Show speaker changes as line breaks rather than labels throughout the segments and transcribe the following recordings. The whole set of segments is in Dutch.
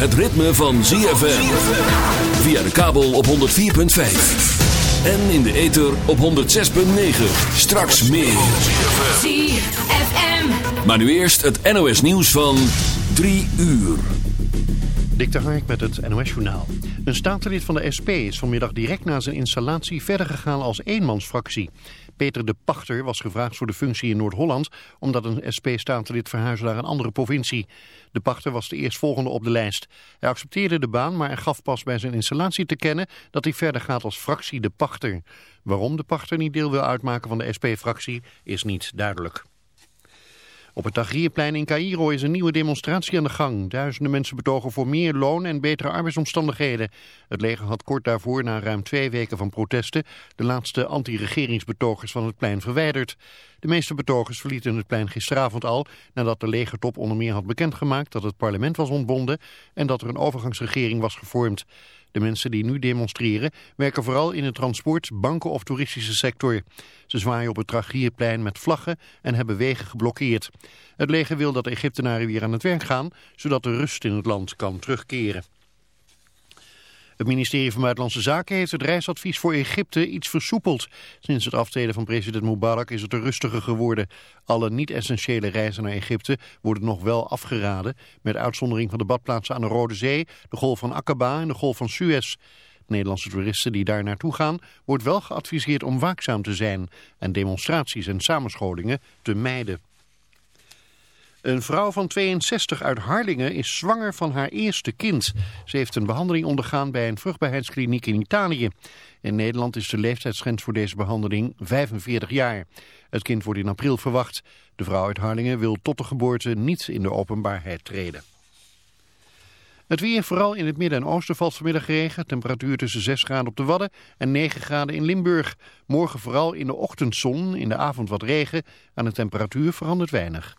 het ritme van ZFM. Via de kabel op 104.5. En in de ether op 106.9. Straks meer.
ZFM.
Maar nu eerst het NOS nieuws van 3 uur.
Dik de Hark met het NOS-journaal. Een statenlid van de SP is vanmiddag direct na zijn installatie verder gegaan als eenmansfractie. Peter de Pachter was gevraagd voor de functie in Noord-Holland... omdat een SP-statenlid verhuisde naar een andere provincie. De Pachter was de eerstvolgende op de lijst. Hij accepteerde de baan, maar gaf pas bij zijn installatie te kennen... dat hij verder gaat als fractie de Pachter. Waarom de Pachter niet deel wil uitmaken van de SP-fractie is niet duidelijk. Op het Tahrirplein in Cairo is een nieuwe demonstratie aan de gang. Duizenden mensen betogen voor meer loon en betere arbeidsomstandigheden. Het leger had kort daarvoor, na ruim twee weken van protesten, de laatste anti-regeringsbetogers van het plein verwijderd. De meeste betogers verlieten het plein gisteravond al, nadat de legertop onder meer had bekendgemaakt dat het parlement was ontbonden en dat er een overgangsregering was gevormd. De mensen die nu demonstreren werken vooral in de transport, banken of toeristische sector. Ze zwaaien op het Tragierplein met vlaggen en hebben wegen geblokkeerd. Het leger wil dat Egyptenaren weer aan het werk gaan, zodat de rust in het land kan terugkeren. Het ministerie van Buitenlandse Zaken heeft het reisadvies voor Egypte iets versoepeld. Sinds het aftreden van president Mubarak is het er rustiger geworden. Alle niet-essentiële reizen naar Egypte worden nog wel afgeraden... met uitzondering van de badplaatsen aan de Rode Zee, de Golf van Aqaba en de Golf van Suez. Nederlandse toeristen die daar naartoe gaan, wordt wel geadviseerd om waakzaam te zijn... en demonstraties en samenscholingen te mijden. Een vrouw van 62 uit Harlingen is zwanger van haar eerste kind. Ze heeft een behandeling ondergaan bij een vruchtbaarheidskliniek in Italië. In Nederland is de leeftijdsgrens voor deze behandeling 45 jaar. Het kind wordt in april verwacht. De vrouw uit Harlingen wil tot de geboorte niet in de openbaarheid treden. Het weer, vooral in het midden en oosten valt vanmiddag regen. Temperatuur tussen 6 graden op de Wadden en 9 graden in Limburg. Morgen vooral in de ochtendzon, in de avond wat regen. Aan de temperatuur verandert weinig.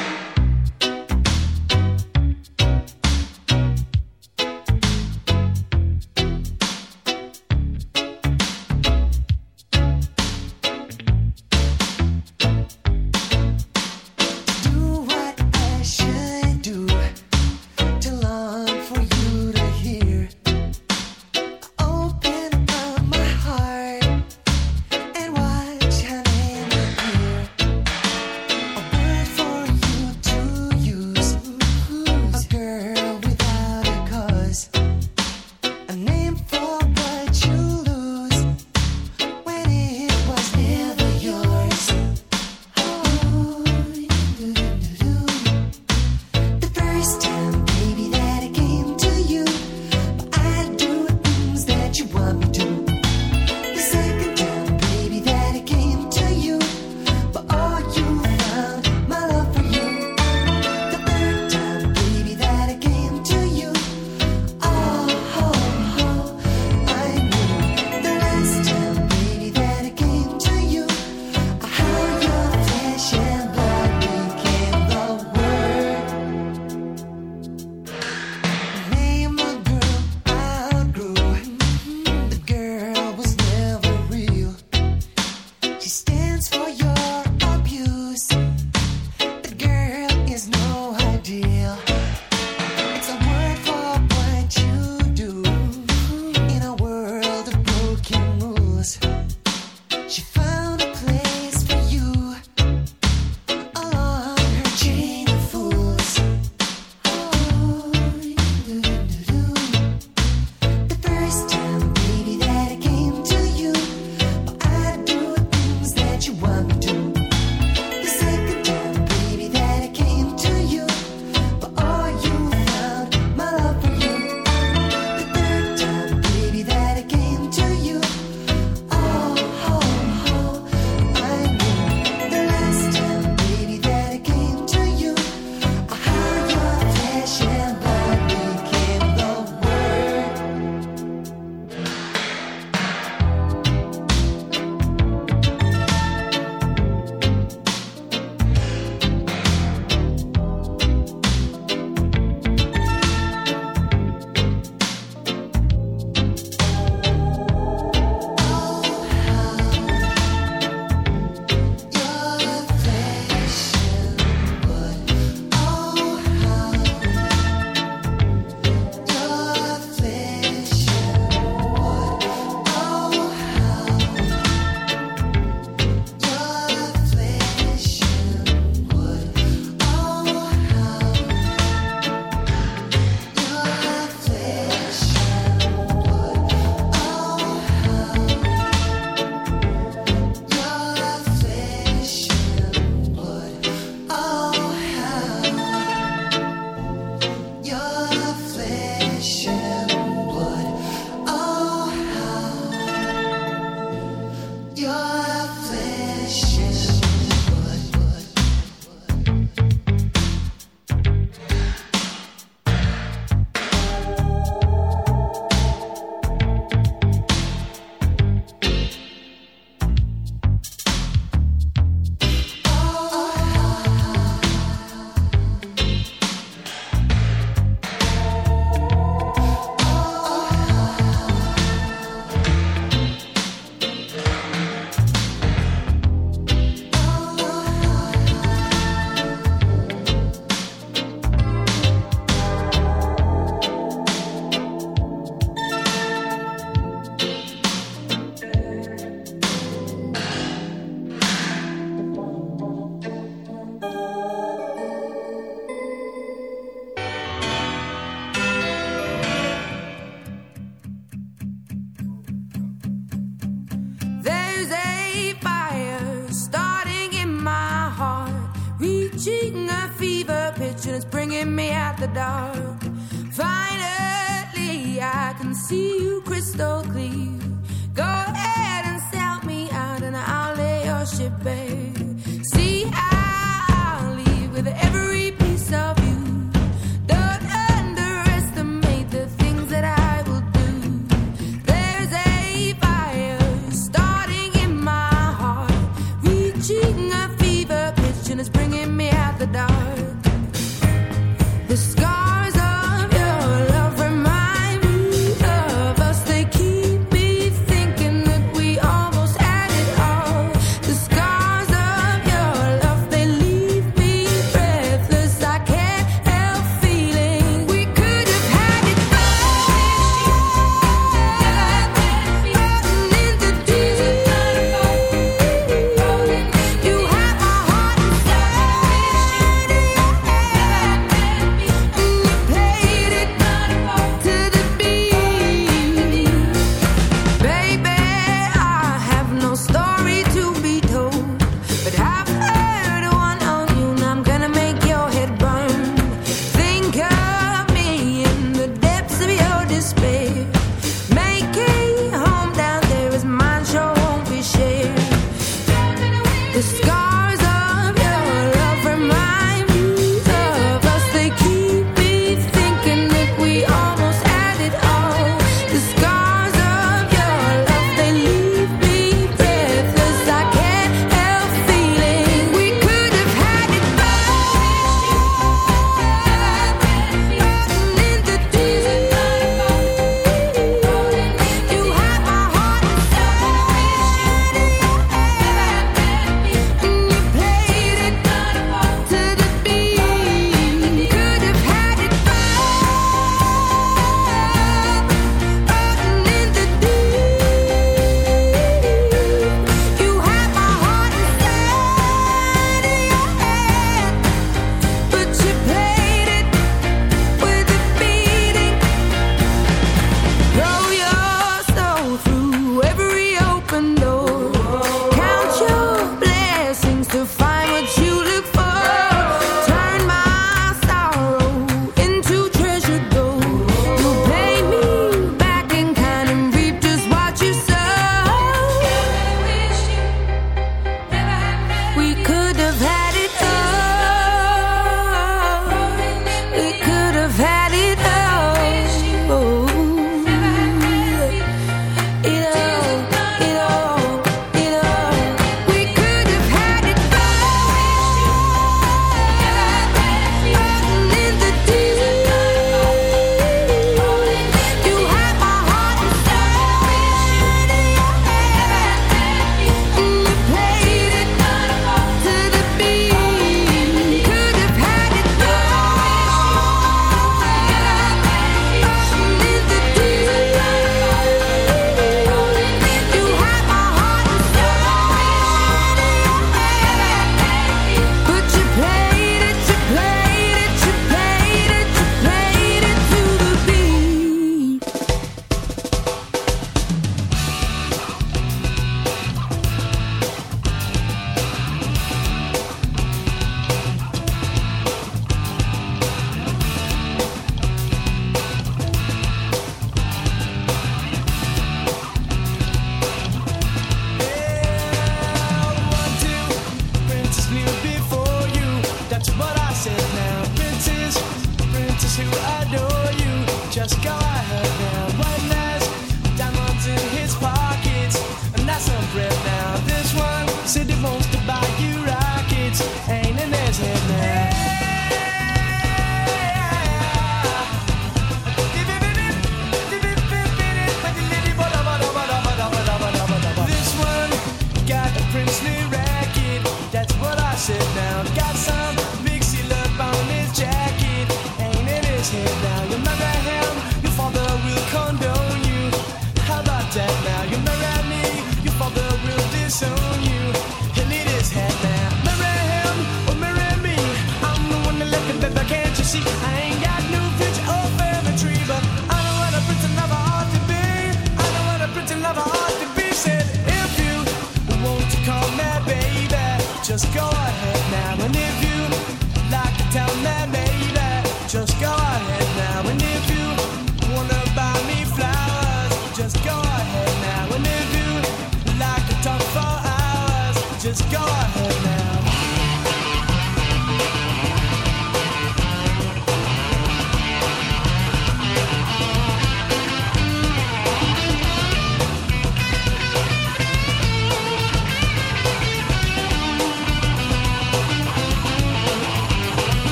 just go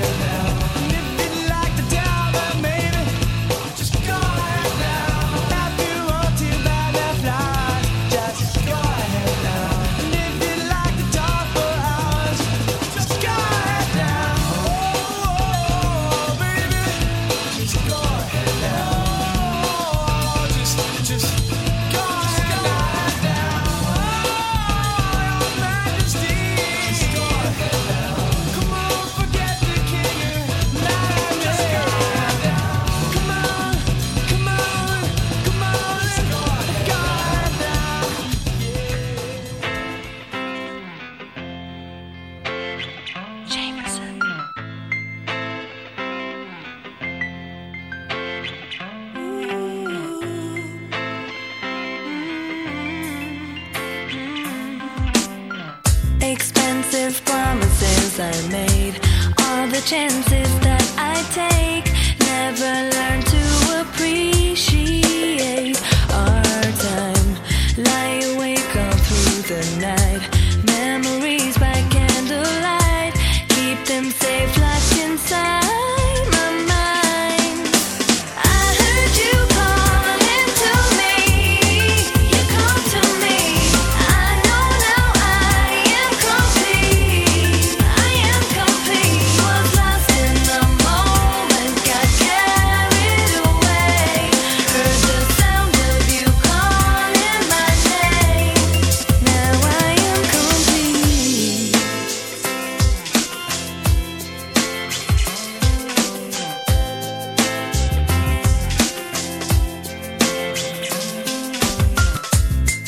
now.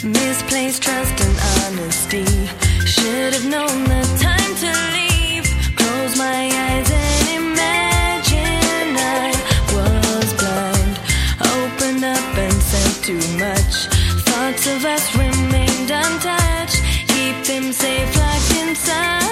Misplaced trust and honesty. Should have known the time to leave. Close my eyes and imagine I was blind. Open up and said too much. Thoughts of us remained untouched. Keep them safe locked inside.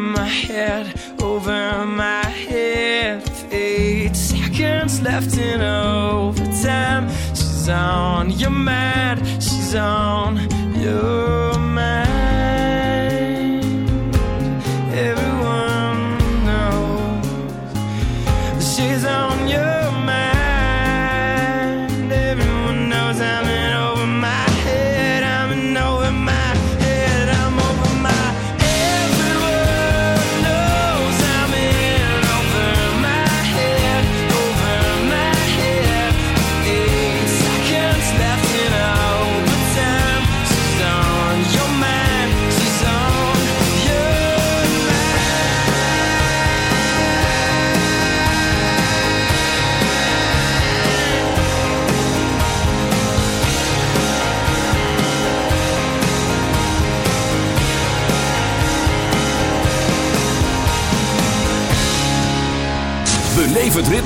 my
head, over my head. Eight seconds left in overtime. She's on your mad. she's on your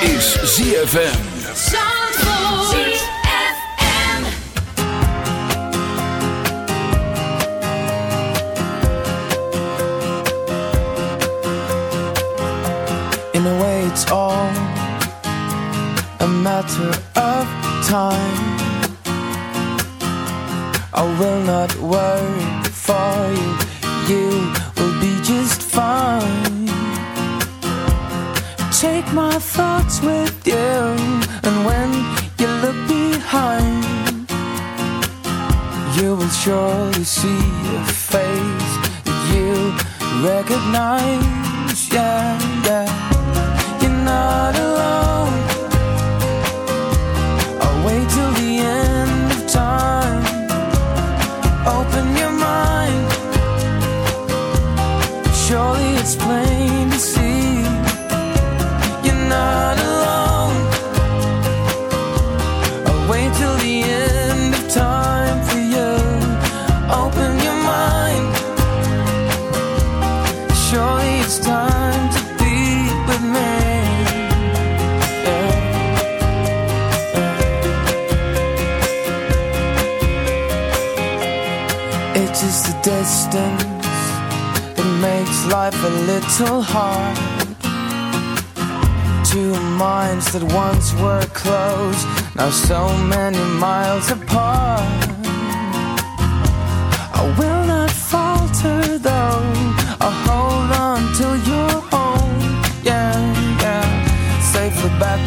is ZFM.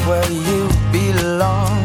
Where you belong